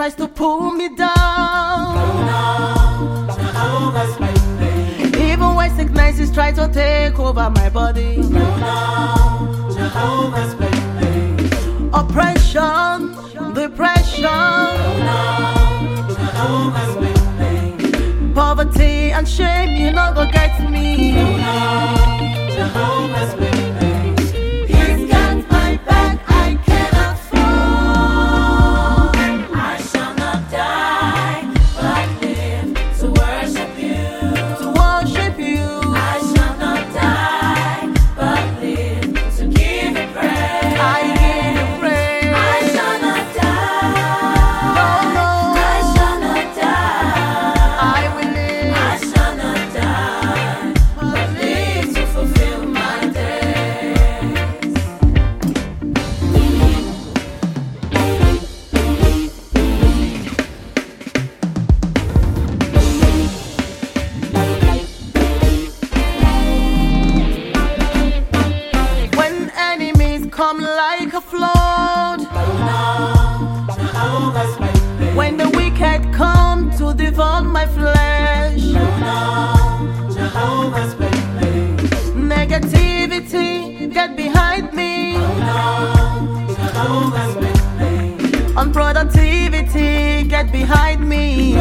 tries to pull me down. Even when sicknesses try to take over my body. Oppression, depression, poverty and shame, you know go get me. To devour my flesh, Oh no, Jehovah's witness. negativity get behind me, Oh no, Jehovah's witness. unproductivity get behind me.